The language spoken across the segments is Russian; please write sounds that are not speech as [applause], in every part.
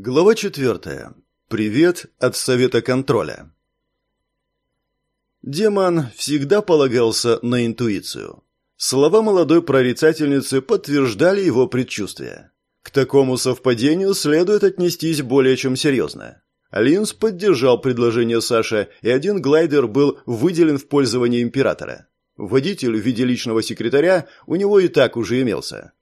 Глава четвертая. Привет от Совета контроля. Демон всегда полагался на интуицию. Слова молодой прорицательницы подтверждали его предчувствия. К такому совпадению следует отнестись более чем серьезно. Линс поддержал предложение Саши, и один глайдер был выделен в пользование императора. Водитель в виде личного секретаря у него и так уже имелся.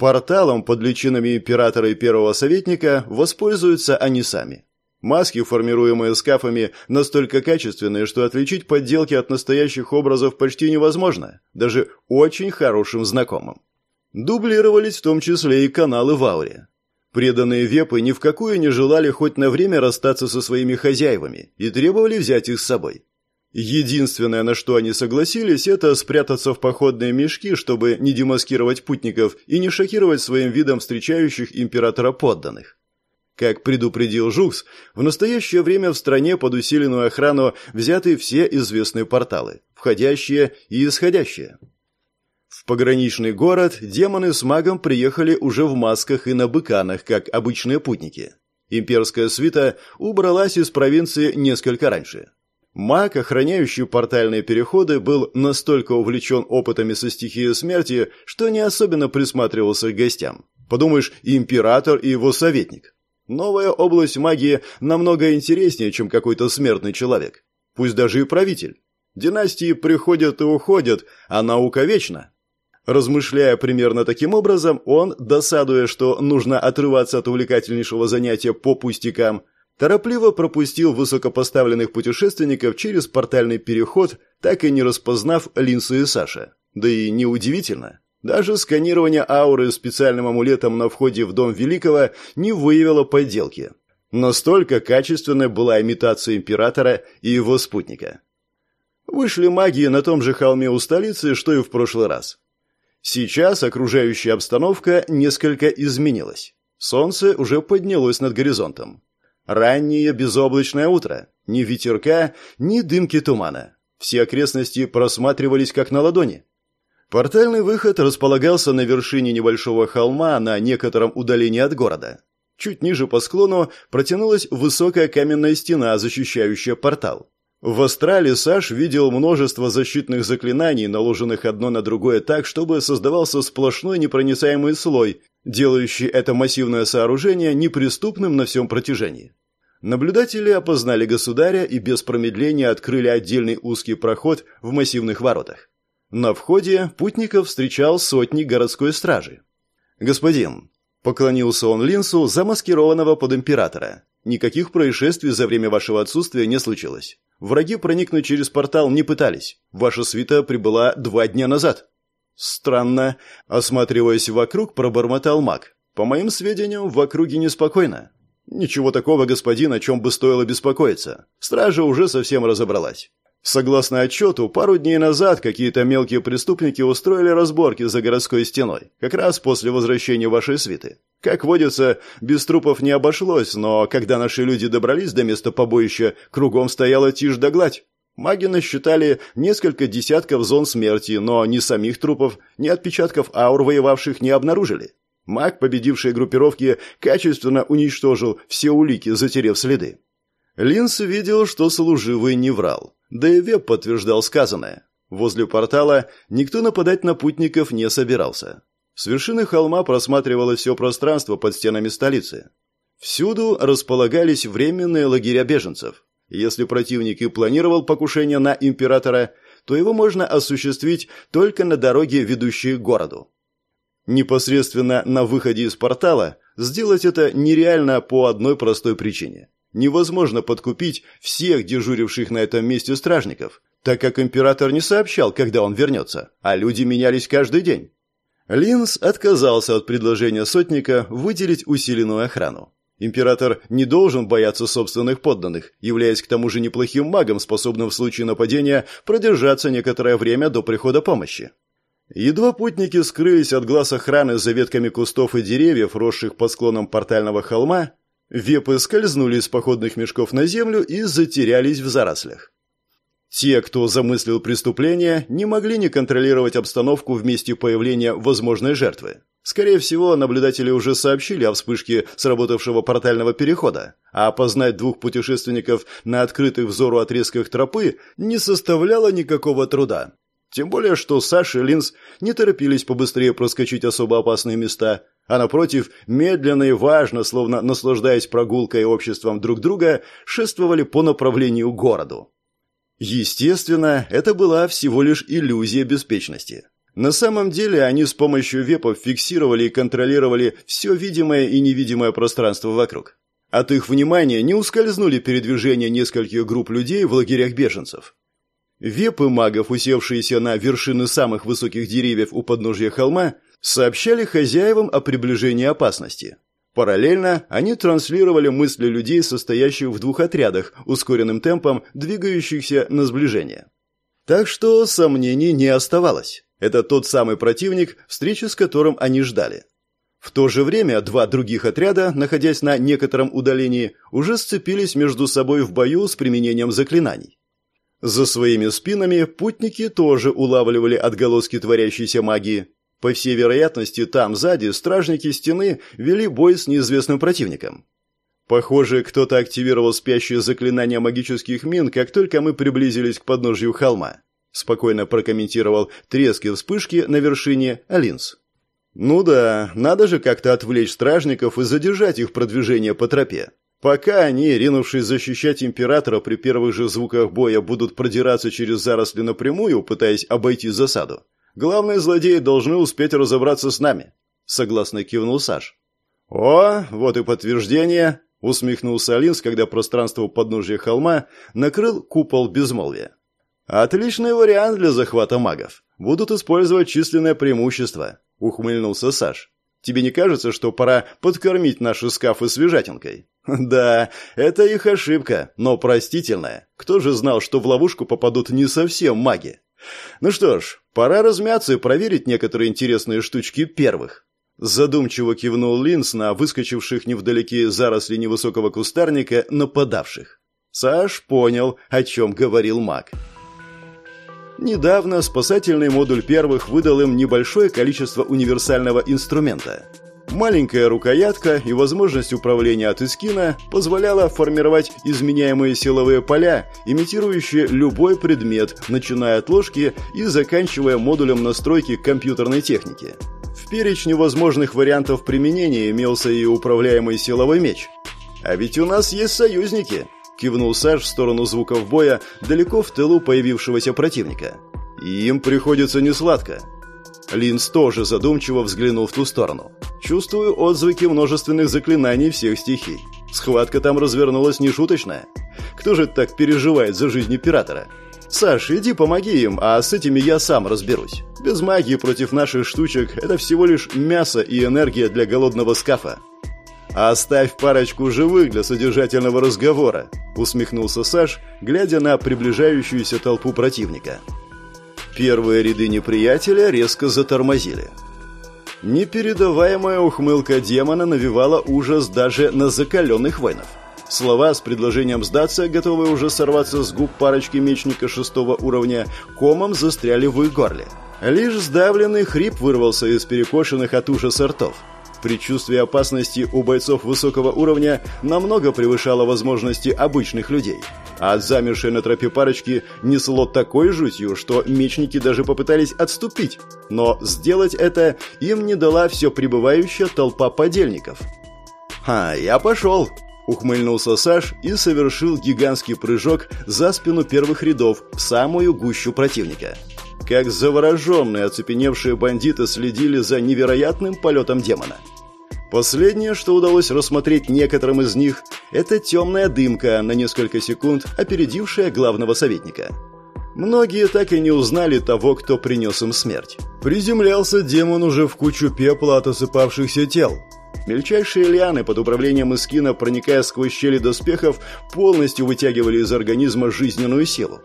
Порталом под личинами императора и первого советника воспользуются они сами. Маски, формируемые скафами, настолько качественные, что отличить подделки от настоящих образов почти невозможно, даже очень хорошим знакомым. Дублировались в том числе и каналы в ауре. Преданные вепы ни в какую не желали хоть на время расстаться со своими хозяевами и требовали взять их с собой. Единственное, на что они согласились, это спрятаться в походные мешки, чтобы не демаскировать путников и не шокировать своим видом встречающих императора подданных. Как предупредил Жукс, в настоящее время в стране под усиленную охрану взяты все известные порталы, входящие и исходящие. В пограничный город демоны с магом приехали уже в масках и на быканах, как обычные путники. Имперская свита убралась из провинции несколько раньше. Маг, охраняющий портальные переходы, был настолько увлечен опытами со стихией смерти, что не особенно присматривался к гостям. Подумаешь, император и его советник. Новая область магии намного интереснее, чем какой-то смертный человек. Пусть даже и правитель. Династии приходят и уходят, а наука вечна. Размышляя примерно таким образом, он, досадуя, что нужно отрываться от увлекательнейшего занятия по пустякам, торопливо пропустил высокопоставленных путешественников через портальный переход, так и не распознав Линсу и Саша. Да и неудивительно. Даже сканирование ауры специальным амулетом на входе в Дом Великого не выявило подделки. Настолько качественной была имитация императора и его спутника. Вышли маги на том же холме у столицы, что и в прошлый раз. Сейчас окружающая обстановка несколько изменилась. Солнце уже поднялось над горизонтом. Раннее безоблачное утро. Ни ветерка, ни дымки тумана. Все окрестности просматривались как на ладони. Портальный выход располагался на вершине небольшого холма на некотором удалении от города. Чуть ниже по склону протянулась высокая каменная стена, защищающая портал. В астрале Саш видел множество защитных заклинаний, наложенных одно на другое так, чтобы создавался сплошной непроницаемый слой, делающий это массивное сооружение неприступным на всем протяжении. Наблюдатели опознали государя и без промедления открыли отдельный узкий проход в массивных воротах. На входе путников встречал сотни городской стражи. «Господин», — поклонился он Линсу, замаскированного под императора, «никаких происшествий за время вашего отсутствия не случилось. Враги проникнуть через портал не пытались. Ваша свита прибыла два дня назад». «Странно», — осматриваясь вокруг, пробормотал маг. «По моим сведениям, в округе неспокойно. Ничего такого, господин, о чем бы стоило беспокоиться. Стража уже совсем разобралась. Согласно отчету, пару дней назад какие-то мелкие преступники устроили разборки за городской стеной, как раз после возвращения вашей свиты. Как водится, без трупов не обошлось, но когда наши люди добрались до места побоища, кругом стояла тишь да гладь. Маги насчитали несколько десятков зон смерти, но ни самих трупов, ни отпечатков аур воевавших не обнаружили. Маг, победивший группировки, качественно уничтожил все улики, затерев следы. Линс видел, что служивый не врал. Да и Веб подтверждал сказанное. Возле портала никто нападать на путников не собирался. С вершины холма просматривалось все пространство под стенами столицы. Всюду располагались временные лагеря беженцев. Если противник и планировал покушение на императора, то его можно осуществить только на дороге, ведущей к городу. Непосредственно на выходе из портала сделать это нереально по одной простой причине. Невозможно подкупить всех дежуривших на этом месте стражников, так как император не сообщал, когда он вернется, а люди менялись каждый день. Линс отказался от предложения сотника выделить усиленную охрану. Император не должен бояться собственных подданных, являясь к тому же неплохим магом, способным в случае нападения продержаться некоторое время до прихода помощи. Едва путники скрылись от глаз охраны за ветками кустов и деревьев, росших по склонам портального холма, вепы скользнули из походных мешков на землю и затерялись в зарослях. Те, кто замыслил преступление, не могли не контролировать обстановку в месте появления возможной жертвы. Скорее всего, наблюдатели уже сообщили о вспышке сработавшего портального перехода, а опознать двух путешественников на открытых взору отрезках тропы не составляло никакого труда. Тем более, что Саша и Линз не торопились побыстрее проскочить особо опасные места, а напротив, медленно и важно, словно наслаждаясь прогулкой и обществом друг друга, шествовали по направлению к городу. Естественно, это была всего лишь иллюзия беспечности. На самом деле они с помощью вепов фиксировали и контролировали все видимое и невидимое пространство вокруг. От их внимания не ускользнули передвижения нескольких групп людей в лагерях беженцев. Вепы магов, усевшиеся на вершины самых высоких деревьев у подножья холма, сообщали хозяевам о приближении опасности. Параллельно они транслировали мысли людей, состоящих в двух отрядах, ускоренным темпом двигающихся на сближение. Так что сомнений не оставалось. Это тот самый противник, встречи с которым они ждали. В то же время два других отряда, находясь на некотором удалении, уже сцепились между собой в бою с применением заклинаний. За своими спинами путники тоже улавливали отголоски творящейся магии. По всей вероятности, там сзади стражники стены вели бой с неизвестным противником. Похоже, кто-то активировал спящее заклинание магических мин, как только мы приблизились к подножью холма спокойно прокомментировал трески вспышки на вершине Алинс. Ну да, надо же как-то отвлечь стражников и задержать их продвижение по тропе. Пока они, ринувшись защищать императора при первых же звуках боя, будут продираться через заросли напрямую, пытаясь обойти засаду, главные злодеи должны успеть разобраться с нами, согласно кивнул Саш. О, вот и подтверждение, усмехнулся Алинс, когда пространство у подножия холма накрыл купол безмолвия. «Отличный вариант для захвата магов. Будут использовать численное преимущество», — ухмыльнулся Саш. «Тебе не кажется, что пора подкормить наши скафы свежатинкой?» [laughs] «Да, это их ошибка, но простительная. Кто же знал, что в ловушку попадут не совсем маги?» «Ну что ж, пора размяться и проверить некоторые интересные штучки первых». Задумчиво кивнул Линс на выскочивших невдалеке заросли невысокого кустарника нападавших. Саш понял, о чем говорил маг. Недавно спасательный модуль первых выдал им небольшое количество универсального инструмента. Маленькая рукоятка и возможность управления от эскина позволяла формировать изменяемые силовые поля, имитирующие любой предмет, начиная от ложки и заканчивая модулем настройки компьютерной техники. В перечне возможных вариантов применения имелся и управляемый силовой меч. А ведь у нас есть союзники – кивнул Саш в сторону звуков боя, далеко в тылу появившегося противника. «Им приходится несладко». Линс тоже задумчиво взглянул в ту сторону. «Чувствую отзвуки множественных заклинаний всех стихий. Схватка там развернулась нешуточная. Кто же так переживает за жизнь императора?» «Саш, иди помоги им, а с этими я сам разберусь. Без магии против наших штучек это всего лишь мясо и энергия для голодного скафа». «Оставь парочку живых для содержательного разговора», — усмехнулся Саш, глядя на приближающуюся толпу противника. Первые ряды неприятеля резко затормозили. Непередаваемая ухмылка демона навевала ужас даже на закаленных воинов. Слова с предложением сдаться, готовые уже сорваться с губ парочки мечника шестого уровня, комом застряли в их горле. Лишь сдавленный хрип вырвался из перекошенных от ужаса ртов. Предчувствие опасности у бойцов высокого уровня намного превышало возможности обычных людей. А от на тропе парочки несло такой жутью, что мечники даже попытались отступить. Но сделать это им не дала все прибывающая толпа подельников. «А, я пошел!» – ухмыльнулся Саш и совершил гигантский прыжок за спину первых рядов в самую гущу противника. Как завороженные оцепеневшие бандиты следили за невероятным полетом демона – Последнее, что удалось рассмотреть некоторым из них, это темная дымка, на несколько секунд опередившая главного советника. Многие так и не узнали того, кто принес им смерть. Приземлялся демон уже в кучу пепла от осыпавшихся тел. Мельчайшие лианы под управлением Искина, проникая сквозь щели доспехов, полностью вытягивали из организма жизненную силу.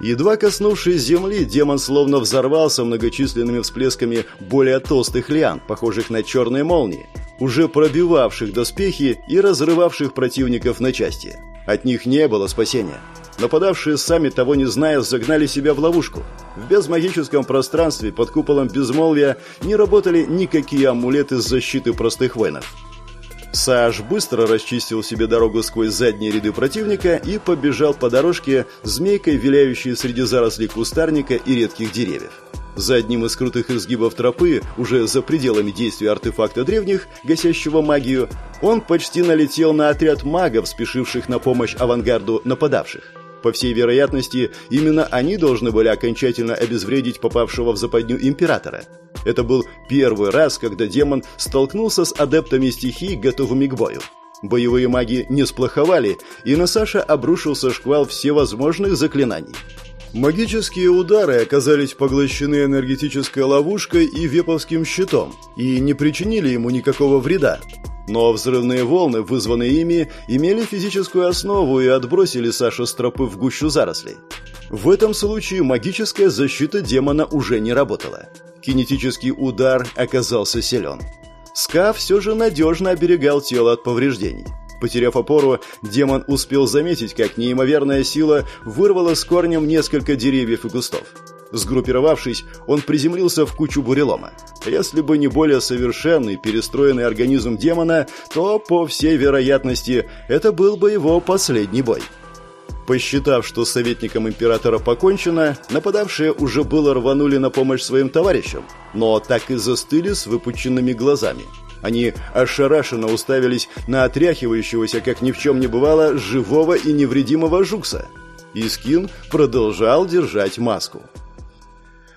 Едва коснувшись земли, демон словно взорвался многочисленными всплесками более толстых лиан, похожих на черные молнии, уже пробивавших доспехи и разрывавших противников на части. От них не было спасения. Нападавшие сами того не зная загнали себя в ловушку. В безмагическом пространстве под куполом безмолвия не работали никакие амулеты защиты простых воинов. Саш быстро расчистил себе дорогу сквозь задние ряды противника и побежал по дорожке, змейкой виляющей среди зарослей кустарника и редких деревьев. За одним из крутых изгибов тропы, уже за пределами действия артефакта древних, гасящего магию, он почти налетел на отряд магов, спешивших на помощь авангарду нападавших. По всей вероятности, именно они должны были окончательно обезвредить попавшего в западню императора. Это был первый раз, когда демон столкнулся с адептами стихий, готовыми к бою. Боевые маги не сплоховали, и на Саша обрушился шквал всевозможных заклинаний. Магические удары оказались поглощены энергетической ловушкой и веповским щитом и не причинили ему никакого вреда. Но взрывные волны, вызванные ими, имели физическую основу и отбросили Сашу с тропы в гущу зарослей. В этом случае магическая защита демона уже не работала. Кинетический удар оказался силен. Ска все же надежно оберегал тело от повреждений. Потеряв опору, демон успел заметить, как неимоверная сила вырвала с корнем несколько деревьев и кустов. Сгруппировавшись, он приземлился в кучу бурелома. Если бы не более совершенный, перестроенный организм демона, то, по всей вероятности, это был бы его последний бой. Посчитав, что советникам императора покончено, нападавшие уже было рванули на помощь своим товарищам, но так и застыли с выпученными глазами. Они ошарашенно уставились на отряхивающегося, как ни в чем не бывало, живого и невредимого Жукса. Искин продолжал держать маску.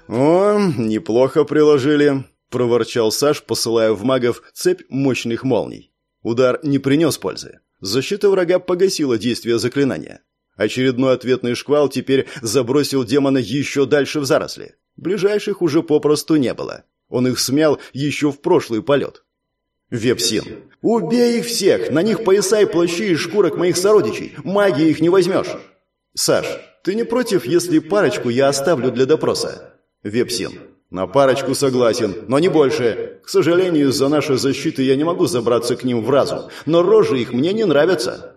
«О, неплохо приложили», — проворчал Саш, посылая в магов цепь мощных молний. Удар не принес пользы. Защита врага погасила действие заклинания. Очередной ответный шквал теперь забросил демона еще дальше в заросли. Ближайших уже попросту не было. Он их смял еще в прошлый полет. Вепсин. «Убей их всех! На них пояса и плащи из шкурок моих сородичей! Магии их не возьмешь!» «Саш, ты не против, если парочку я оставлю для допроса?» Вепсин. На парочку согласен, но не больше. К сожалению, из-за нашей защиты я не могу забраться к ним в разум, но рожи их мне не нравятся.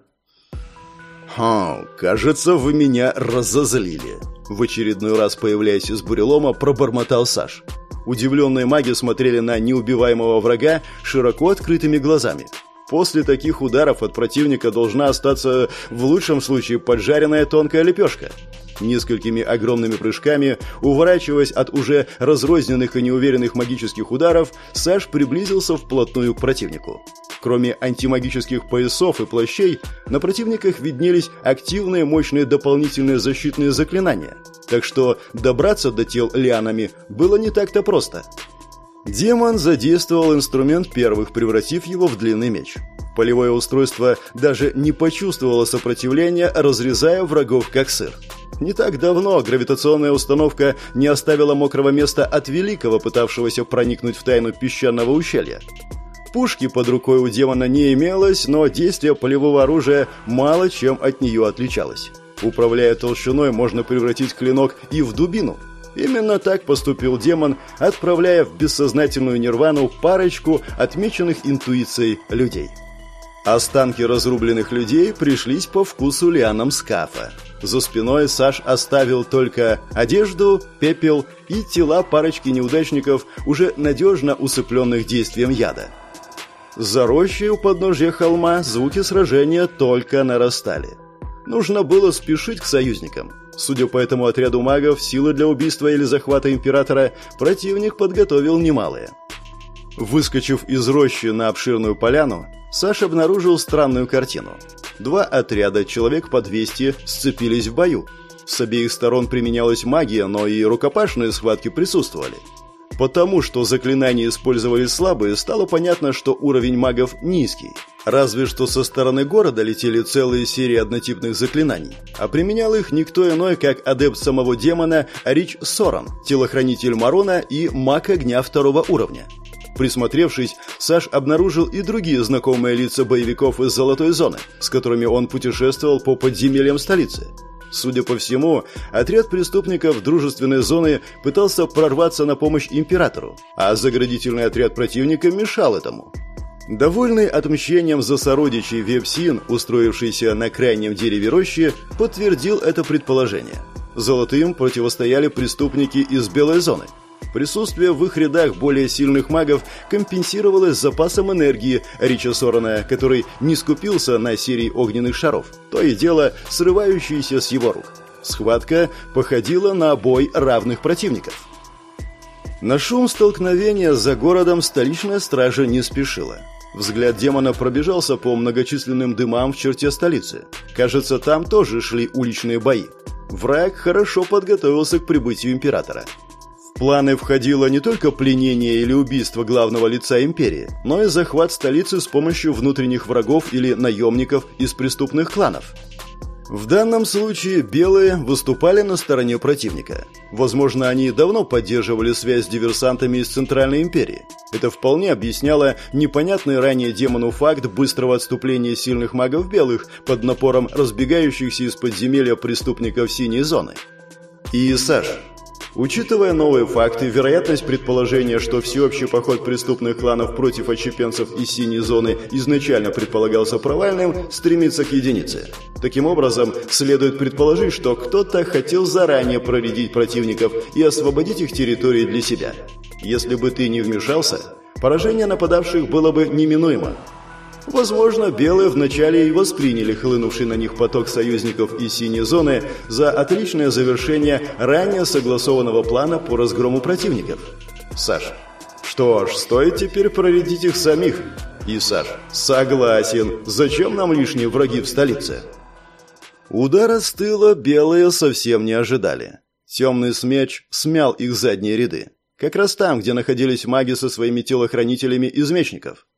Хм, кажется, вы меня разозлили. В очередной раз, появляясь из бурелома, пробормотал Саш. Удивленные маги смотрели на неубиваемого врага широко открытыми глазами. После таких ударов от противника должна остаться, в лучшем случае, поджаренная тонкая лепешка. Несколькими огромными прыжками, уворачиваясь от уже разрозненных и неуверенных магических ударов, Саш приблизился вплотную к противнику. Кроме антимагических поясов и плащей, на противниках виднелись активные мощные дополнительные защитные заклинания. Так что добраться до тел лианами было не так-то просто. Демон задействовал инструмент первых, превратив его в длинный меч. Полевое устройство даже не почувствовало сопротивления, разрезая врагов как сыр. Не так давно гравитационная установка не оставила мокрого места от великого, пытавшегося проникнуть в тайну песчаного ущелья. Пушки под рукой у демона не имелось, но действие полевого оружия мало чем от нее отличалось. Управляя толщиной, можно превратить клинок и в дубину. Именно так поступил демон, отправляя в бессознательную нирвану парочку отмеченных интуицией людей. Останки разрубленных людей пришлись по вкусу лианам скафа. За спиной Саш оставил только одежду, пепел и тела парочки неудачников, уже надежно усыпленных действием яда. За рощей у подножья холма звуки сражения только нарастали. Нужно было спешить к союзникам. Судя по этому отряду магов, силы для убийства или захвата императора противник подготовил немалые. Выскочив из рощи на обширную поляну, Саша обнаружил странную картину. Два отряда, человек по 200, сцепились в бою. С обеих сторон применялась магия, но и рукопашные схватки присутствовали. Потому что заклинания использовали слабые, стало понятно, что уровень магов низкий. Разве что со стороны города летели целые серии однотипных заклинаний. А применял их никто иной, как адепт самого демона Рич Соран, телохранитель Марона и маг огня второго уровня. Присмотревшись, Саш обнаружил и другие знакомые лица боевиков из Золотой Зоны, с которыми он путешествовал по подземельям столицы. Судя по всему, отряд преступников дружественной зоны пытался прорваться на помощь императору, а заградительный отряд противника мешал этому. Довольный отмщением за сородичей Вепсин, устроившийся на крайнем дереве рощи, подтвердил это предположение. Золотым противостояли преступники из белой зоны. Присутствие в их рядах более сильных магов компенсировалось запасом энергии Рича Сорона, который не скупился на серии огненных шаров, то и дело срывающиеся с его рук. Схватка походила на бой равных противников. На шум столкновения за городом столичная стража не спешила. Взгляд демона пробежался по многочисленным дымам в черте столицы. Кажется, там тоже шли уличные бои. Враг хорошо подготовился к прибытию императора. Планы входило не только пленение или убийство главного лица империи, но и захват столицы с помощью внутренних врагов или наемников из преступных кланов – в данном случае белые выступали на стороне противника. Возможно, они давно поддерживали связь с диверсантами из Центральной империи. Это вполне объясняло непонятный ранее демону факт быстрого отступления сильных магов белых под напором разбегающихся из подземелья преступников синей зоны. И Саш, Учитывая новые факты, вероятность предположения, что всеобщий поход преступных кланов против отщепенцев из синей зоны изначально предполагался провальным, стремится к единице. Таким образом, следует предположить, что кто-то хотел заранее проредить противников и освободить их территории для себя. Если бы ты не вмешался, поражение нападавших было бы неминуемо. Возможно, белые вначале и восприняли хлынувший на них поток союзников из синей зоны за отличное завершение ранее согласованного плана по разгрому противников. Саш, что ж, стоит теперь проредить их самих. И Саш, согласен, зачем нам лишние враги в столице? Удара с тыла белые совсем не ожидали. Темный смеч смял их задние ряды. Как раз там, где находились маги со своими телохранителями из мечников.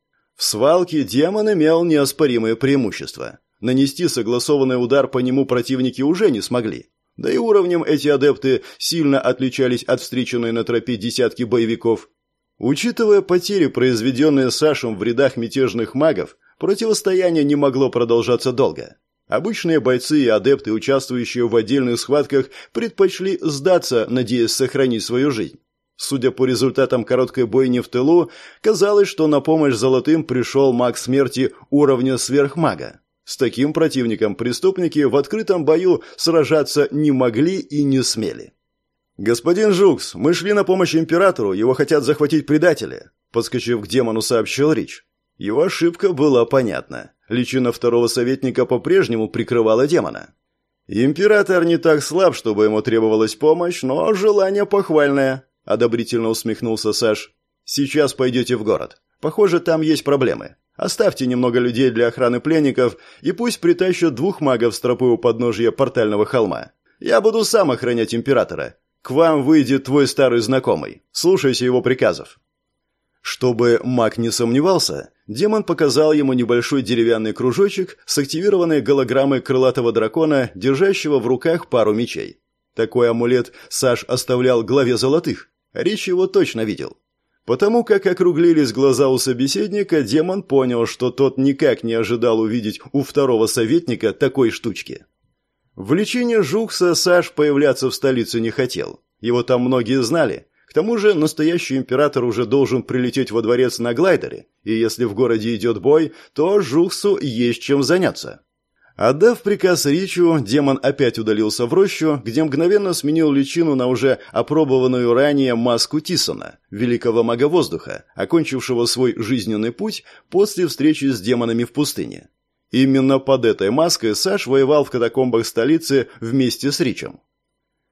В свалке демон имел неоспоримое преимущество. Нанести согласованный удар по нему противники уже не смогли. Да и уровнем эти адепты сильно отличались от встреченной на тропе десятки боевиков. Учитывая потери, произведенные Сашем в рядах мятежных магов, противостояние не могло продолжаться долго. Обычные бойцы и адепты, участвующие в отдельных схватках, предпочли сдаться, надеясь сохранить свою жизнь. Судя по результатам короткой бойни в тылу, казалось, что на помощь золотым пришел маг смерти уровня сверхмага. С таким противником преступники в открытом бою сражаться не могли и не смели. «Господин Жукс, мы шли на помощь императору, его хотят захватить предатели», подскочив к демону, сообщил Рич. Его ошибка была понятна. Личина второго советника по-прежнему прикрывала демона. Император не так слаб, чтобы ему требовалась помощь, но желание похвальное. – одобрительно усмехнулся Саш. «Сейчас пойдете в город. Похоже, там есть проблемы. Оставьте немного людей для охраны пленников и пусть притащат двух магов с тропы у подножия портального холма. Я буду сам охранять императора. К вам выйдет твой старый знакомый. Слушайся его приказов». Чтобы маг не сомневался, демон показал ему небольшой деревянный кружочек с активированной голограммой крылатого дракона, держащего в руках пару мечей. Такой амулет Саш оставлял главе золотых. Рич его точно видел. Потому как округлились глаза у собеседника, демон понял, что тот никак не ожидал увидеть у второго советника такой штучки. В лечении Жукса Саш появляться в столице не хотел. Его там многие знали. К тому же настоящий император уже должен прилететь во дворец на глайдере, и если в городе идет бой, то Жуксу есть чем заняться. Отдав приказ Ричу, демон опять удалился в рощу, где мгновенно сменил личину на уже опробованную ранее маску Тисона, великого мага воздуха, окончившего свой жизненный путь после встречи с демонами в пустыне. Именно под этой маской Саш воевал в катакомбах столицы вместе с Ричем.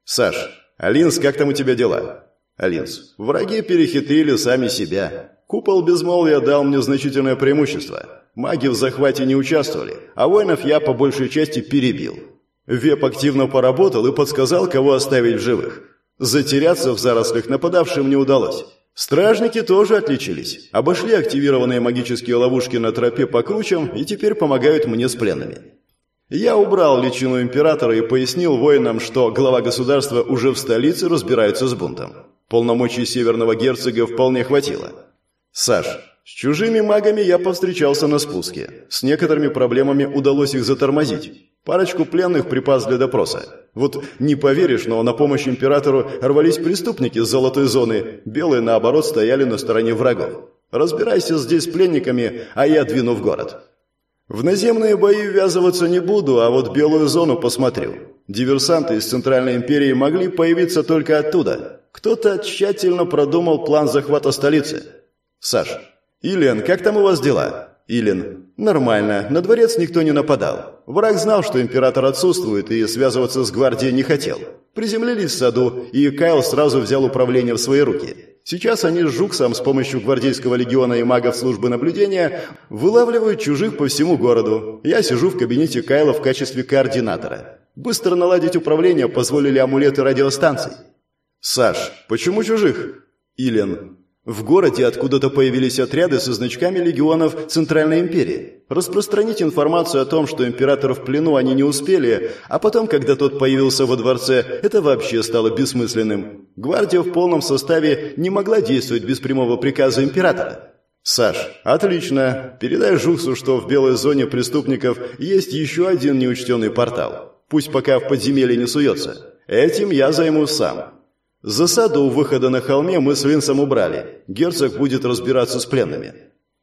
«Саш, Алинс, как там у тебя дела?» «Алинс, враги перехитрили сами себя. Купол безмолвия дал мне значительное преимущество». Маги в захвате не участвовали, а воинов я по большей части перебил. Веп активно поработал и подсказал, кого оставить в живых. Затеряться в зарослях нападавшим не удалось. Стражники тоже отличились. Обошли активированные магические ловушки на тропе по кручам и теперь помогают мне с пленными. Я убрал личину императора и пояснил воинам, что глава государства уже в столице разбирается с бунтом. Полномочий северного герцога вполне хватило. «Саш, с чужими магами я повстречался на спуске. С некоторыми проблемами удалось их затормозить. Парочку пленных припас для допроса. Вот не поверишь, но на помощь императору рвались преступники с золотой зоны. Белые, наоборот, стояли на стороне врагов. Разбирайся здесь с пленниками, а я двину в город. В наземные бои ввязываться не буду, а вот белую зону посмотрю. Диверсанты из Центральной империи могли появиться только оттуда. Кто-то тщательно продумал план захвата столицы. Саш, Илен, как там у вас дела? Илен. Нормально. На дворец никто не нападал. Враг знал, что император отсутствует и связываться с гвардией не хотел. Приземлились в саду, и Кайл сразу взял управление в свои руки. Сейчас они с Жуксом с помощью гвардейского легиона и магов службы наблюдения вылавливают чужих по всему городу. Я сижу в кабинете Кайла в качестве координатора. Быстро наладить управление позволили амулеты радиостанций. Саш, почему чужих? Илен. В городе откуда-то появились отряды со значками легионов Центральной империи. Распространить информацию о том, что император в плену они не успели, а потом, когда тот появился во дворце, это вообще стало бессмысленным. Гвардия в полном составе не могла действовать без прямого приказа императора. «Саш, отлично. Передай Жуксу, что в белой зоне преступников есть еще один неучтенный портал. Пусть пока в подземелье не суется. Этим я займусь сам. Засаду у выхода на холме мы с Винсом убрали. Герцог будет разбираться с пленными.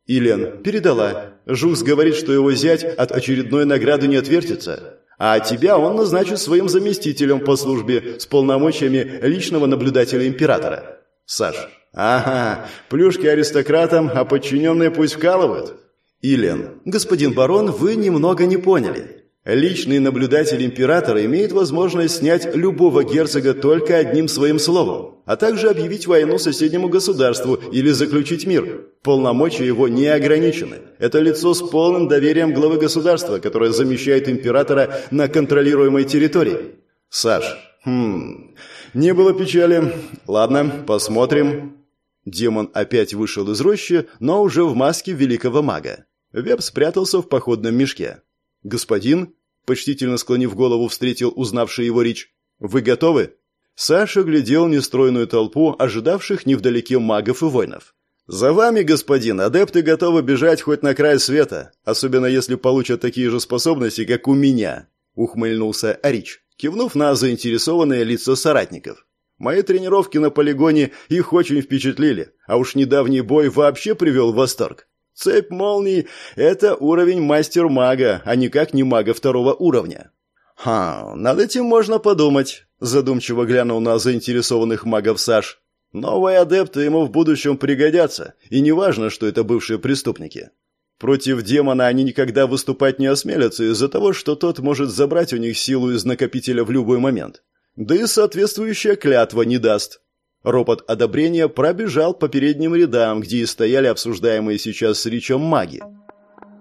Илен передала. Жукс говорит, что его зять от очередной награды не отвертится. А тебя он назначит своим заместителем по службе с полномочиями личного наблюдателя императора. Саш. Ага, плюшки аристократам, а подчиненные пусть вкалывают. Илен. Господин барон, вы немного не поняли. Личный наблюдатель императора имеет возможность снять любого герцога только одним своим словом, а также объявить войну соседнему государству или заключить мир. Полномочия его не ограничены. Это лицо с полным доверием главы государства, которое замещает императора на контролируемой территории. Саш, хм, не было печали. Ладно, посмотрим. Демон опять вышел из рощи, но уже в маске великого мага. Веб спрятался в походном мешке. «Господин?» — почтительно склонив голову, встретил узнавший его Рич. «Вы готовы?» Саша глядел нестройную толпу, ожидавших невдалеке магов и воинов. «За вами, господин, адепты готовы бежать хоть на край света, особенно если получат такие же способности, как у меня», — ухмыльнулся Рич, кивнув на заинтересованные лица соратников. «Мои тренировки на полигоне их очень впечатлили, а уж недавний бой вообще привел в восторг. Цепь молний — это уровень мастер-мага, а никак не мага второго уровня. «Ха, над этим можно подумать», — задумчиво глянул на заинтересованных магов Саш. «Новые адепты ему в будущем пригодятся, и неважно, что это бывшие преступники. Против демона они никогда выступать не осмелятся из-за того, что тот может забрать у них силу из накопителя в любой момент. Да и соответствующая клятва не даст. Ропот одобрения пробежал по передним рядам, где и стояли обсуждаемые сейчас с Ричом маги.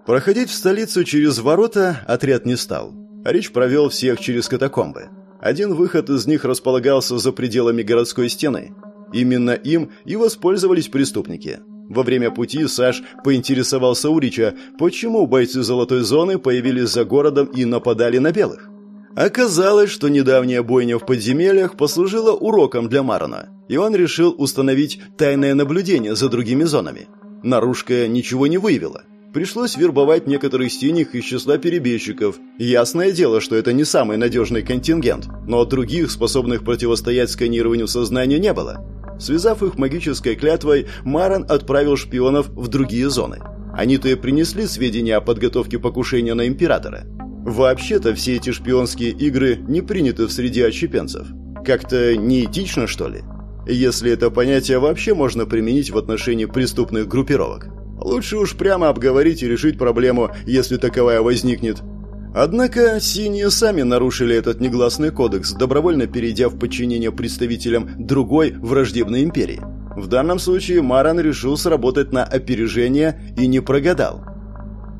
Проходить в столицу через ворота отряд не стал. Рич провел всех через катакомбы. Один выход из них располагался за пределами городской стены. Именно им и воспользовались преступники. Во время пути Саш поинтересовался у Рича, почему бойцы Золотой Зоны появились за городом и нападали на белых. Оказалось, что недавняя бойня в подземельях послужила уроком для Марона, и он решил установить тайное наблюдение за другими зонами. Наружка ничего не выявила. Пришлось вербовать некоторых синих из числа перебежчиков. Ясное дело, что это не самый надежный контингент, но других, способных противостоять сканированию сознания, не было. Связав их магической клятвой, Марон отправил шпионов в другие зоны. Они-то и принесли сведения о подготовке покушения на Императора. Вообще-то все эти шпионские игры не приняты в среде отщепенцев. Как-то неэтично, что ли? Если это понятие вообще можно применить в отношении преступных группировок. Лучше уж прямо обговорить и решить проблему, если таковая возникнет. Однако синие сами нарушили этот негласный кодекс, добровольно перейдя в подчинение представителям другой враждебной империи. В данном случае Маран решил сработать на опережение и не прогадал.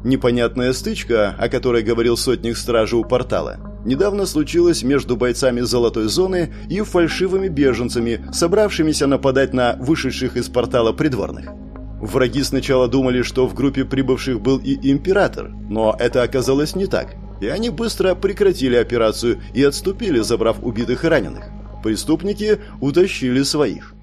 Непонятная стычка, о которой говорил сотник стражи у портала, недавно случилась между бойцами Золотой Зоны и фальшивыми беженцами, собравшимися нападать на вышедших из портала придворных. Враги сначала думали, что в группе прибывших был и Император, но это оказалось не так, и они быстро прекратили операцию и отступили, забрав убитых и раненых. Преступники утащили своих.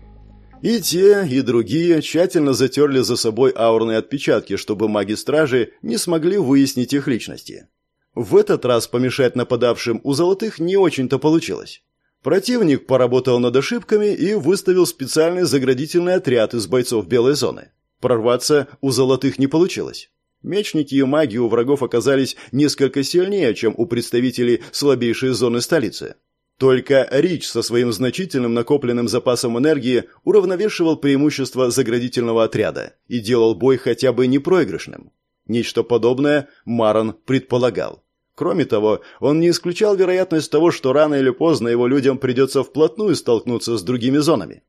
И те, и другие тщательно затерли за собой аурные отпечатки, чтобы маги-стражи не смогли выяснить их личности. В этот раз помешать нападавшим у золотых не очень-то получилось. Противник поработал над ошибками и выставил специальный заградительный отряд из бойцов белой зоны. Прорваться у золотых не получилось. Мечники и маги у врагов оказались несколько сильнее, чем у представителей слабейшей зоны столицы. Только Рич со своим значительным накопленным запасом энергии уравновешивал преимущество заградительного отряда и делал бой хотя бы непроигрышным. Нечто подобное Марон предполагал. Кроме того, он не исключал вероятность того, что рано или поздно его людям придется вплотную столкнуться с другими зонами.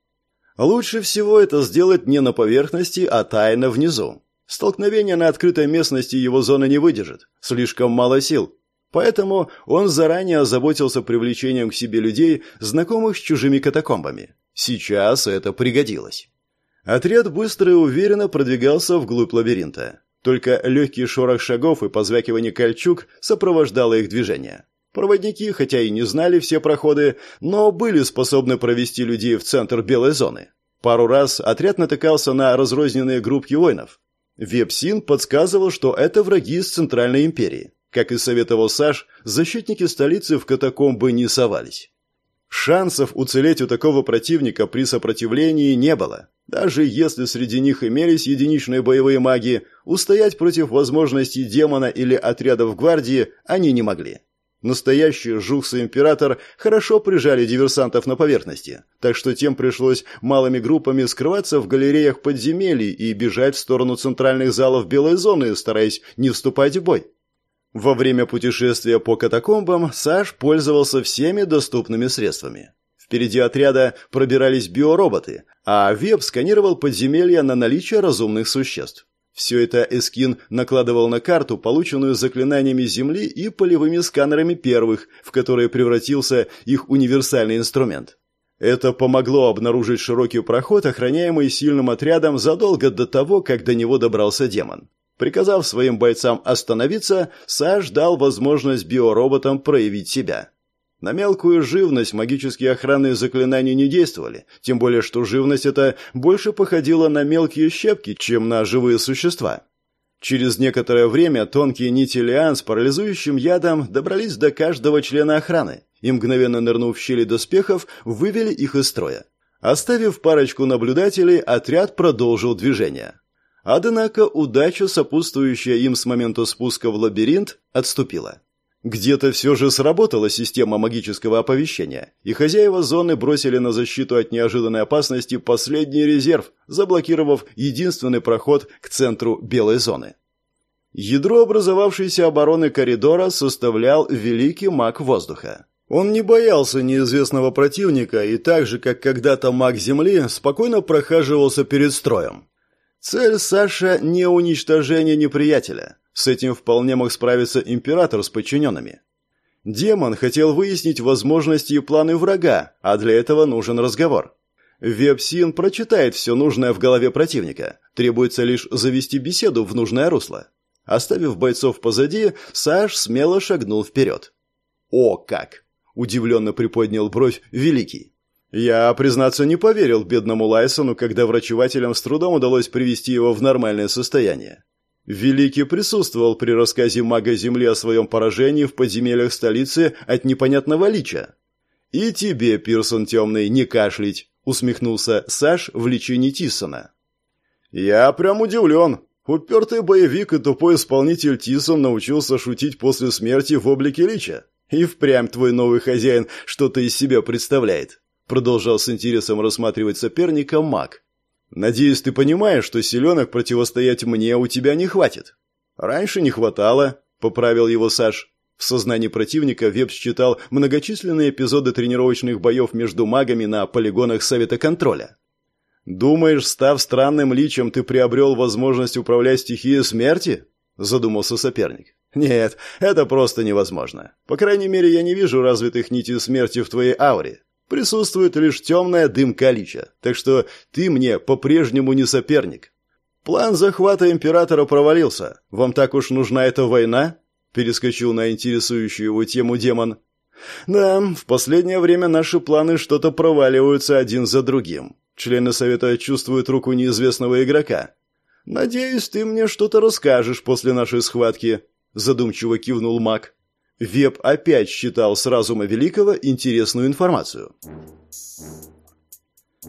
Лучше всего это сделать не на поверхности, а тайно внизу. Столкновение на открытой местности его зона не выдержит. Слишком мало сил. Поэтому он заранее озаботился привлечением к себе людей, знакомых с чужими катакомбами. Сейчас это пригодилось. Отряд быстро и уверенно продвигался вглубь лабиринта. Только легкий шорох шагов и позвякивание кольчуг сопровождало их движение. Проводники, хотя и не знали все проходы, но были способны провести людей в центр белой зоны. Пару раз отряд натыкался на разрозненные группки воинов. Вепсин подсказывал, что это враги из Центральной империи. Как и советовал Саш, защитники столицы в катакомбы не совались. Шансов уцелеть у такого противника при сопротивлении не было. Даже если среди них имелись единичные боевые маги, устоять против возможностей демона или отрядов гвардии они не могли. Настоящий Жухса Император хорошо прижали диверсантов на поверхности, так что тем пришлось малыми группами скрываться в галереях подземелий и бежать в сторону центральных залов Белой зоны, стараясь не вступать в бой. Во время путешествия по катакомбам Саш пользовался всеми доступными средствами. Впереди отряда пробирались биороботы, а Веб сканировал подземелья на наличие разумных существ. Все это Эскин накладывал на карту, полученную заклинаниями Земли и полевыми сканерами первых, в которые превратился их универсальный инструмент. Это помогло обнаружить широкий проход, охраняемый сильным отрядом задолго до того, как до него добрался демон. Приказав своим бойцам остановиться, Саш дал возможность биороботам проявить себя. На мелкую живность магические охранные заклинания не действовали, тем более что живность эта больше походила на мелкие щепки, чем на живые существа. Через некоторое время тонкие нити лиан с парализующим ядом добрались до каждого члена охраны и, мгновенно нырнув в щели доспехов, вывели их из строя. Оставив парочку наблюдателей, отряд продолжил движение. Однако удача, сопутствующая им с момента спуска в лабиринт, отступила. Где-то все же сработала система магического оповещения, и хозяева зоны бросили на защиту от неожиданной опасности последний резерв, заблокировав единственный проход к центру белой зоны. Ядро образовавшейся обороны коридора составлял великий маг воздуха. Он не боялся неизвестного противника и так же, как когда-то маг Земли, спокойно прохаживался перед строем. Цель Саша – не уничтожение неприятеля, с этим вполне мог справиться император с подчиненными. Демон хотел выяснить возможности и планы врага, а для этого нужен разговор. Вепсин прочитает все нужное в голове противника. Требуется лишь завести беседу в нужное русло. Оставив бойцов позади, Саш смело шагнул вперед. «О, как!» – удивленно приподнял бровь Великий. Я, признаться, не поверил бедному Лайсону, когда врачевателям с трудом удалось привести его в нормальное состояние. Великий присутствовал при рассказе мага Земли о своем поражении в подземельях столицы от непонятного лича. «И тебе, Пирсон Темный, не кашлять», — усмехнулся Саш в лечении Тиссона. «Я прям удивлен. Упертый боевик и тупой исполнитель Тисон научился шутить после смерти в облике лича. И впрямь твой новый хозяин что-то из себя представляет», — продолжал с интересом рассматривать соперника маг. Надеюсь, ты понимаешь, что селенок противостоять мне у тебя не хватит. Раньше не хватало, поправил его Саш. В сознании противника Веб считал многочисленные эпизоды тренировочных боев между магами на полигонах Совета контроля. «Думаешь, став странным личем, ты приобрел возможность управлять стихией смерти?» – задумался соперник. «Нет, это просто невозможно. По крайней мере, я не вижу развитых нитей смерти в твоей ауре. Присутствует лишь темная дымка лича, так что ты мне по-прежнему не соперник. План захвата императора провалился. Вам так уж нужна эта война? Перескочил на интересующую его тему демон. Да, в последнее время наши планы что-то проваливаются один за другим. Члены совета чувствуют руку неизвестного игрока. Надеюсь, ты мне что-то расскажешь после нашей схватки, задумчиво кивнул маг. Веб опять считал с разума Великого интересную информацию.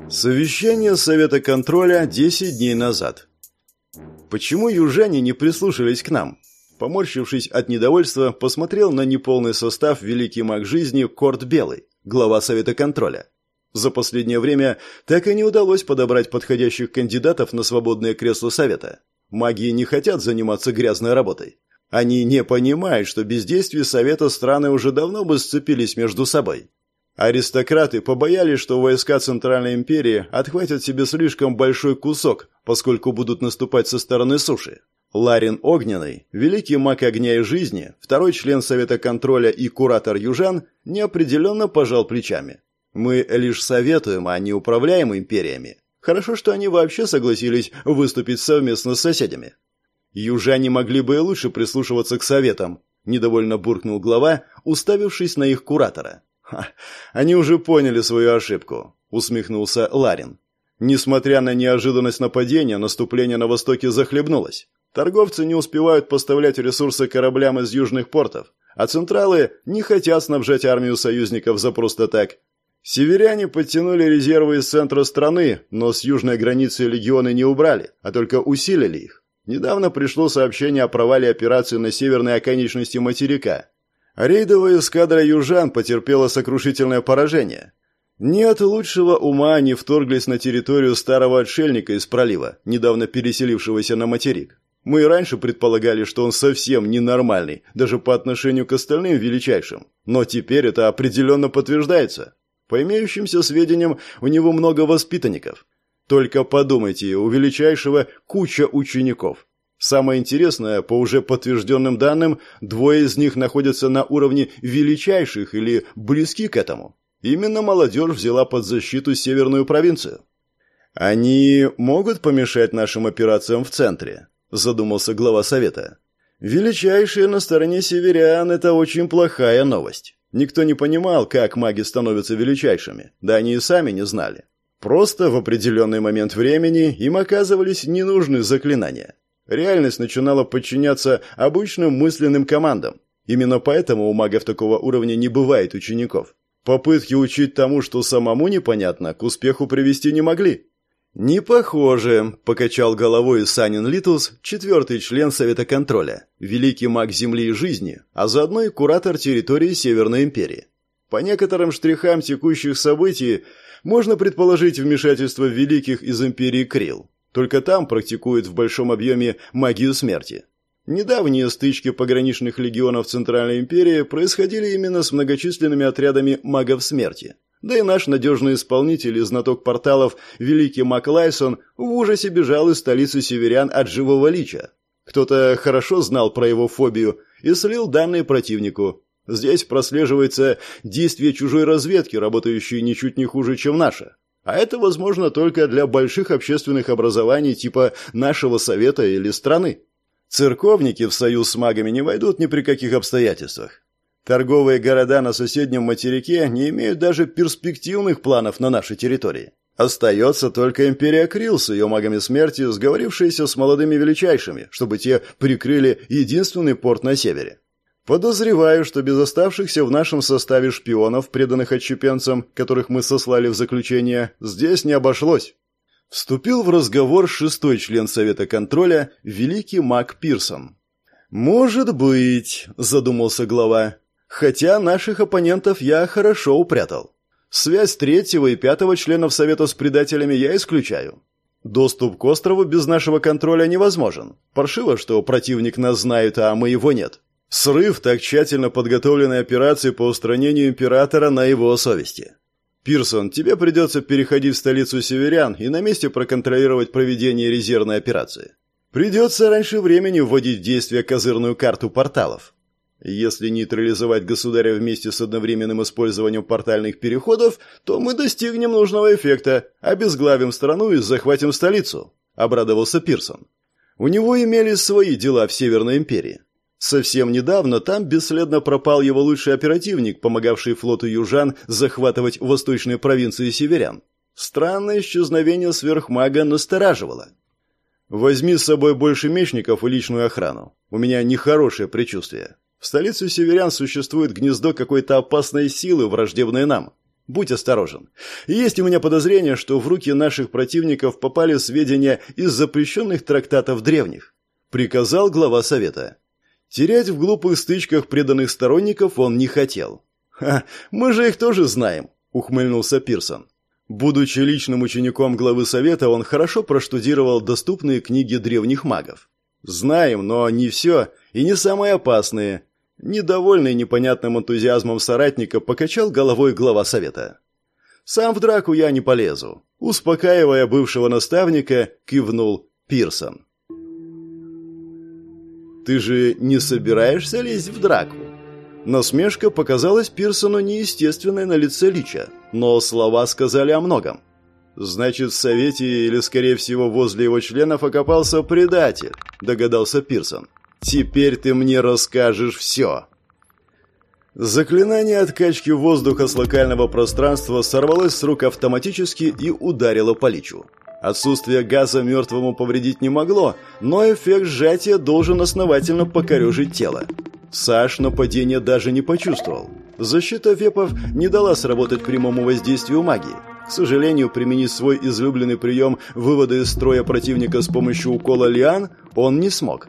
Совещание Совета контроля 10 дней назад. Почему южане не прислушались к нам? Поморщившись от недовольства, посмотрел на неполный состав великий маг жизни Корт Белый, глава Совета контроля. За последнее время так и не удалось подобрать подходящих кандидатов на свободное кресло Совета. Маги не хотят заниматься грязной работой. Они не понимают, что без действий Совета страны уже давно бы сцепились между собой. Аристократы побоялись, что войска Центральной империи отхватят себе слишком большой кусок, поскольку будут наступать со стороны суши. Ларин Огненный, великий маг огня и жизни, второй член Совета контроля и куратор южан, неопределенно пожал плечами. Мы лишь советуем, а не управляем империями. Хорошо, что они вообще согласились выступить совместно с соседями. Южане могли бы и лучше прислушиваться к советам, недовольно буркнул глава, уставившись на их куратора. Ха, они уже поняли свою ошибку, усмехнулся Ларин. Несмотря на неожиданность нападения, наступление на востоке захлебнулось. Торговцы не успевают поставлять ресурсы кораблям из южных портов, а централы не хотят снабжать армию союзников за просто так. Северяне подтянули резервы из центра страны, но с южной границы легионы не убрали, а только усилили их. Недавно пришло сообщение о провале операции на северной оконечности материка. Рейдовая эскадра южан потерпела сокрушительное поражение. Нет лучшего ума они вторглись на территорию старого отшельника из пролива, недавно переселившегося на материк. Мы и раньше предполагали, что он совсем ненормальный, даже по отношению к остальным величайшим. Но теперь это определенно подтверждается. По имеющимся сведениям, у него много воспитанников. Только подумайте, у величайшего куча учеников. Самое интересное, по уже подтвержденным данным, двое из них находятся на уровне величайших или близки к этому. Именно молодежь взяла под защиту северную провинцию. «Они могут помешать нашим операциям в центре?» – задумался глава совета. «Величайшие на стороне северян – это очень плохая новость. Никто не понимал, как маги становятся величайшими, да они и сами не знали. Просто в определенный момент времени им оказывались ненужны заклинания. Реальность начинала подчиняться обычным мысленным командам. Именно поэтому у магов такого уровня не бывает учеников. Попытки учить тому, что самому непонятно, к успеху привести не могли. «Не похоже», – покачал головой Санин Литлс, четвертый член Совета контроля, великий маг Земли и жизни, а заодно и куратор территории Северной империи. По некоторым штрихам текущих событий можно предположить вмешательство великих из империи Крил. Только там практикуют в большом объеме магию смерти. Недавние стычки пограничных легионов Центральной империи происходили именно с многочисленными отрядами магов смерти. Да и наш надежный исполнитель и знаток порталов Великий Мак Лайсон в ужасе бежал из столицы северян от живого лича. Кто-то хорошо знал про его фобию и слил данные противнику. Здесь прослеживается действие чужой разведки, работающей ничуть не хуже, чем наша. А это возможно только для больших общественных образований типа нашего совета или страны. Церковники в союз с магами не войдут ни при каких обстоятельствах. Торговые города на соседнем материке не имеют даже перспективных планов на нашей территории. Остается только империя Крил с ее магами смерти, сговорившаяся с молодыми величайшими, чтобы те прикрыли единственный порт на севере. Подозреваю, что без оставшихся в нашем составе шпионов, преданных отщепенцам, которых мы сослали в заключение, здесь не обошлось. Вступил в разговор шестой член Совета контроля, великий маг Пирсон. «Может быть», – задумался глава, – «хотя наших оппонентов я хорошо упрятал. Связь третьего и пятого членов Совета с предателями я исключаю. Доступ к острову без нашего контроля невозможен. Паршиво, что противник нас знает, а мы его нет. Срыв так тщательно подготовленной операции по устранению императора на его совести. Пирсон, тебе придется переходить в столицу северян и на месте проконтролировать проведение резервной операции. Придется раньше времени вводить в действие козырную карту порталов. Если нейтрализовать государя вместе с одновременным использованием портальных переходов, то мы достигнем нужного эффекта, обезглавим страну и захватим столицу», — обрадовался Пирсон. У него имелись свои дела в Северной империи. Совсем недавно там бесследно пропал его лучший оперативник, помогавший флоту южан захватывать восточные провинции северян. Странное исчезновение сверхмага настораживало. «Возьми с собой больше мечников и личную охрану. У меня нехорошее предчувствие. В столице северян существует гнездо какой-то опасной силы, враждебной нам. Будь осторожен. Есть у меня подозрение, что в руки наших противников попали сведения из запрещенных трактатов древних. Приказал глава совета. Терять в глупых стычках преданных сторонников он не хотел. «Ха, мы же их тоже знаем», — ухмыльнулся Пирсон. Будучи личным учеником главы совета, он хорошо проштудировал доступные книги древних магов. Знаем, но не все и не самые опасные. Недовольный непонятным энтузиазмом соратника покачал головой глава совета. Сам в драку я не полезу, успокаивая бывшего наставника, кивнул Пирсон. Ты же не собираешься лезть в драку? Насмешка показалась Пирсону неестественной на лице Лича, но слова сказали о многом. «Значит, в Совете или, скорее всего, возле его членов окопался предатель», – догадался Пирсон. «Теперь ты мне расскажешь все». Заклинание откачки воздуха с локального пространства сорвалось с рук автоматически и ударило по Личу. Отсутствие газа мертвому повредить не могло, но эффект сжатия должен основательно покорежить тело. Саш нападение даже не почувствовал. Защита вепов не дала сработать прямому воздействию магии. К сожалению, применить свой излюбленный прием вывода из строя противника с помощью укола лиан он не смог.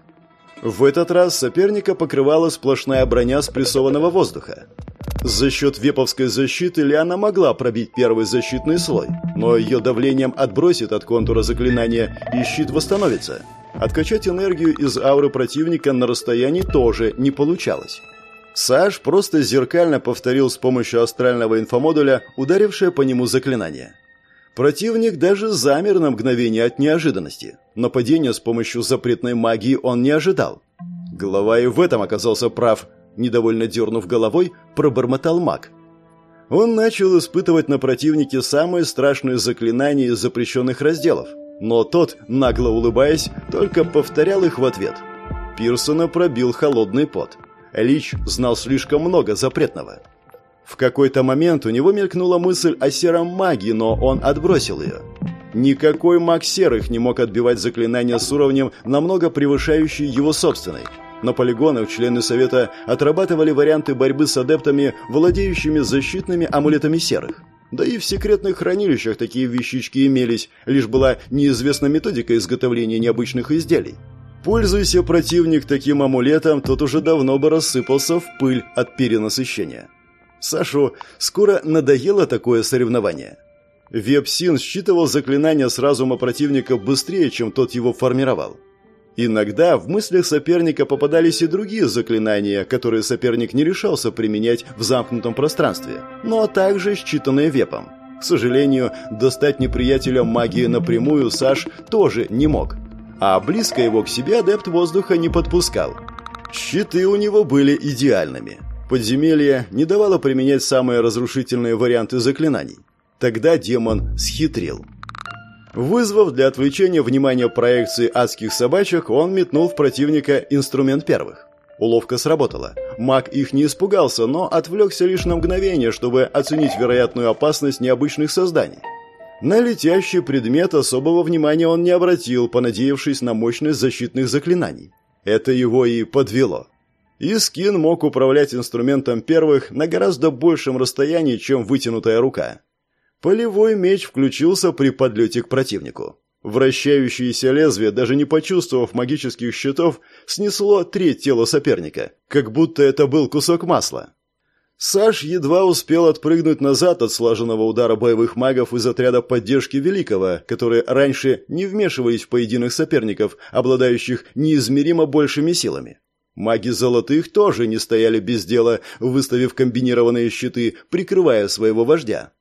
В этот раз соперника покрывала сплошная броня спрессованного воздуха. За счет веповской защиты Лиана могла пробить первый защитный слой, но ее давлением отбросит от контура заклинания и щит восстановится. Откачать энергию из ауры противника на расстоянии тоже не получалось. Саш просто зеркально повторил с помощью астрального инфомодуля ударившее по нему заклинание. Противник даже замер на мгновение от неожиданности. Нападения с помощью запретной магии он не ожидал. Голова и в этом оказался прав. Недовольно дернув головой, пробормотал маг. Он начал испытывать на противнике самые страшные заклинания из запрещенных разделов. Но тот, нагло улыбаясь, только повторял их в ответ. Пирсона пробил холодный пот. Лич знал слишком много запретного. В какой-то момент у него мелькнула мысль о сером маге, но он отбросил ее. Никакой маг серых не мог отбивать заклинания с уровнем, намного превышающий его собственный. На полигонах члены Совета отрабатывали варианты борьбы с адептами, владеющими защитными амулетами серых. Да и в секретных хранилищах такие вещички имелись, лишь была неизвестна методика изготовления необычных изделий. Пользуйся противник таким амулетом, тот уже давно бы рассыпался в пыль от перенасыщения. Сашу скоро надоело такое соревнование. Вепсин считывал заклинания с разума противника быстрее, чем тот его формировал. Иногда в мыслях соперника попадались и другие заклинания, которые соперник не решался применять в замкнутом пространстве, но также считанные вепом. К сожалению, достать неприятеля магии напрямую Саш тоже не мог. А близко его к себе адепт воздуха не подпускал. Щиты у него были идеальными. Подземелье не давало применять самые разрушительные варианты заклинаний. Тогда демон схитрил. Вызвав для отвлечения внимания проекции адских собачек, он метнул в противника инструмент первых. Уловка сработала. Маг их не испугался, но отвлекся лишь на мгновение, чтобы оценить вероятную опасность необычных созданий. На летящий предмет особого внимания он не обратил, понадеявшись на мощность защитных заклинаний. Это его и подвело. Искин мог управлять инструментом первых на гораздо большем расстоянии, чем вытянутая рука. Полевой меч включился при подлете к противнику. Вращающееся лезвие, даже не почувствовав магических щитов, снесло треть тела соперника, как будто это был кусок масла. Саш едва успел отпрыгнуть назад от слаженного удара боевых магов из отряда поддержки Великого, которые раньше не вмешивались в поединок соперников, обладающих неизмеримо большими силами. Маги золотых тоже не стояли без дела, выставив комбинированные щиты, прикрывая своего вождя.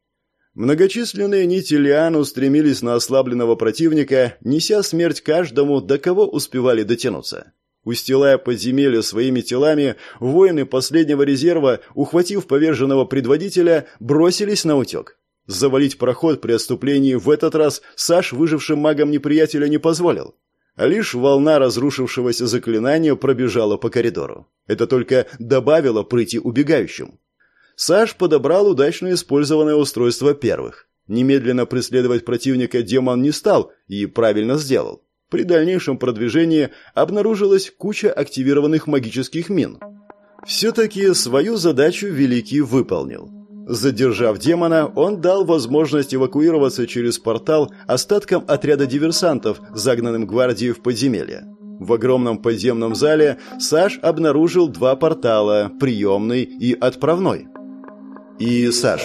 Многочисленные нити лиан устремились на ослабленного противника, неся смерть каждому, до кого успевали дотянуться. Устилая подземелье своими телами, воины последнего резерва, ухватив поверженного предводителя, бросились на утек. Завалить проход при отступлении в этот раз Саш выжившим магам неприятеля не позволил. Лишь волна разрушившегося заклинания пробежала по коридору. Это только добавило прыти убегающим. Саш подобрал удачно использованное устройство первых. Немедленно преследовать противника демон не стал и правильно сделал. При дальнейшем продвижении обнаружилась куча активированных магических мин. Все-таки свою задачу Великий выполнил. Задержав демона, он дал возможность эвакуироваться через портал остаткам отряда диверсантов, загнанным гвардией в подземелье. В огромном подземном зале Саш обнаружил два портала – приемный и отправной. И, Саш,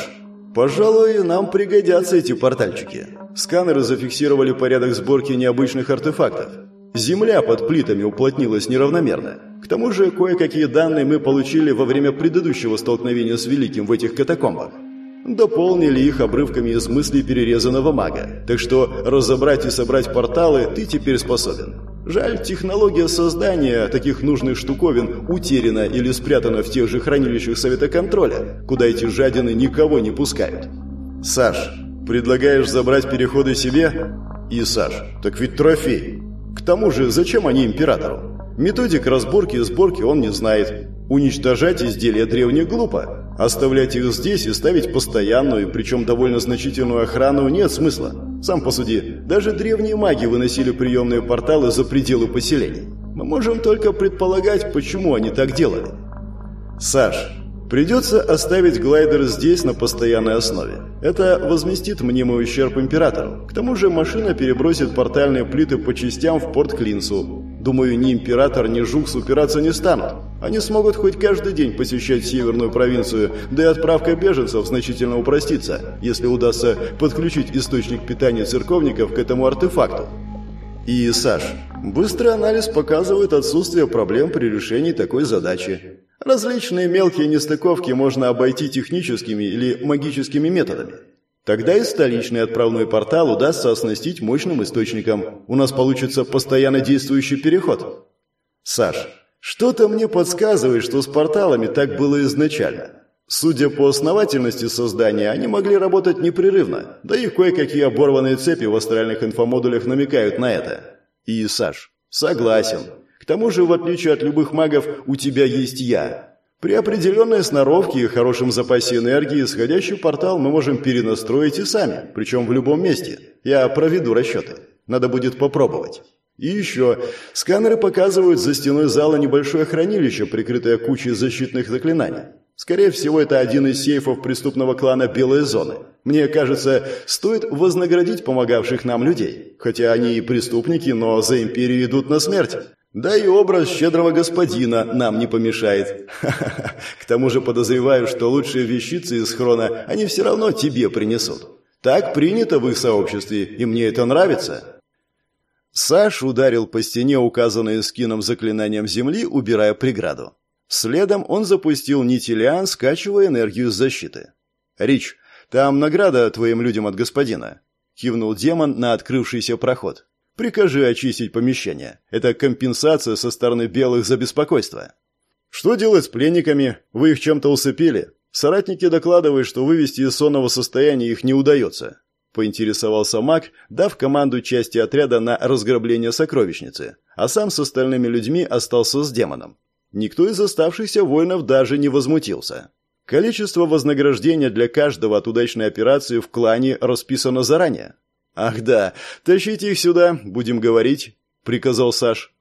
пожалуй, нам пригодятся эти портальчики. Сканеры зафиксировали порядок сборки необычных артефактов. Земля под плитами уплотнилась неравномерно. К тому же кое-какие данные мы получили во время предыдущего столкновения с Великим в этих катакомбах. Дополнили их обрывками из мыслей перерезанного мага. Так что разобрать и собрать порталы ты теперь способен. Жаль, технология создания таких нужных штуковин утеряна или спрятана в тех же хранилищах Совета Контроля, куда эти жадины никого не пускают. Саш, предлагаешь забрать переходы себе? И Саш, так ведь трофей. К тому же, зачем они императору? Методик разборки и сборки он не знает. Уничтожать изделия древних глупо. Оставлять их здесь и ставить постоянную, причем довольно значительную охрану нет смысла. Сам посуди, даже древние маги выносили приемные порталы за пределы поселений. Мы можем только предполагать, почему они так делали. Саш, Придется оставить глайдер здесь на постоянной основе. Это возместит мнимый ущерб императору. К тому же машина перебросит портальные плиты по частям в порт Клинсу. Думаю, ни император, ни Жукс упираться не станут. Они смогут хоть каждый день посещать северную провинцию, да и отправка беженцев значительно упростится, если удастся подключить источник питания церковников к этому артефакту. И, Саш, быстрый анализ показывает отсутствие проблем при решении такой задачи. Различные мелкие нестыковки можно обойти техническими или магическими методами. Тогда и столичный отправной портал удастся оснастить мощным источником. У нас получится постоянно действующий переход. Саш, что-то мне подсказывает, что с порталами так было изначально. Судя по основательности создания, они могли работать непрерывно, да и кое-какие оборванные цепи в астральных инфомодулях намекают на это. И, Саш, согласен. К тому же, в отличие от любых магов, у тебя есть я. При определенной сноровке и хорошем запасе энергии сходящий портал мы можем перенастроить и сами, причем в любом месте. Я проведу расчеты. Надо будет попробовать. И еще, сканеры показывают за стеной зала небольшое хранилище, прикрытое кучей защитных заклинаний. Скорее всего, это один из сейфов преступного клана «Белые зоны». Мне кажется, стоит вознаградить помогавших нам людей. Хотя они и преступники, но за империю идут на смерть. Да и образ щедрого господина нам не помешает. [laughs] К тому же подозреваю, что лучшие вещицы из хрона они все равно тебе принесут. Так принято в их сообществе, и мне это нравится. Саш ударил по стене, указанной скином заклинанием земли, убирая преграду. Следом он запустил нитилиан, скачивая энергию защиты. «Рич, там награда твоим людям от господина», — кивнул демон на открывшийся проход. Прикажи очистить помещение. Это компенсация со стороны белых за беспокойство. Что делать с пленниками? Вы их чем-то усыпили? Соратники докладывают, что вывести из сонного состояния их не удается. Поинтересовался маг, дав команду части отряда на разграбление сокровищницы, а сам с остальными людьми остался с демоном. Никто из оставшихся воинов даже не возмутился. Количество вознаграждения для каждого от удачной операции в клане расписано заранее. «Ах да, тащите их сюда, будем говорить», — приказал Саш.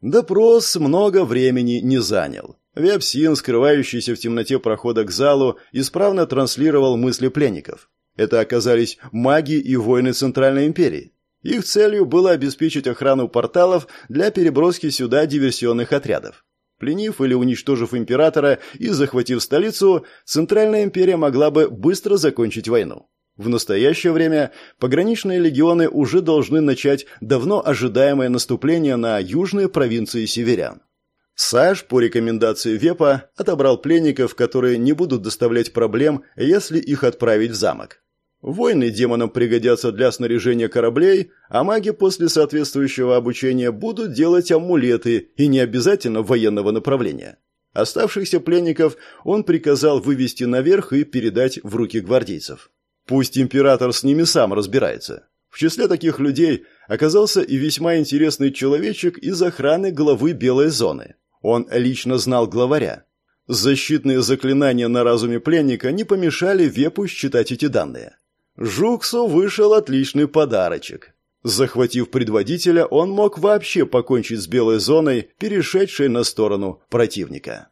Допрос много времени не занял. Вепсин, скрывающийся в темноте прохода к залу, исправно транслировал мысли пленников. Это оказались маги и воины Центральной империи. Их целью было обеспечить охрану порталов для переброски сюда диверсионных отрядов. Пленив или уничтожив императора и захватив столицу, Центральная империя могла бы быстро закончить войну. В настоящее время пограничные легионы уже должны начать давно ожидаемое наступление на южные провинции северян. Саш по рекомендации Вепа отобрал пленников, которые не будут доставлять проблем, если их отправить в замок. Войны демонам пригодятся для снаряжения кораблей, а маги после соответствующего обучения будут делать амулеты и не обязательно военного направления. Оставшихся пленников он приказал вывести наверх и передать в руки гвардейцев. Пусть император с ними сам разбирается. В числе таких людей оказался и весьма интересный человечек из охраны главы Белой зоны. Он лично знал главаря. Защитные заклинания на разуме пленника не помешали Вепу считать эти данные. Жуксу вышел отличный подарочек. Захватив предводителя, он мог вообще покончить с Белой зоной, перешедшей на сторону противника.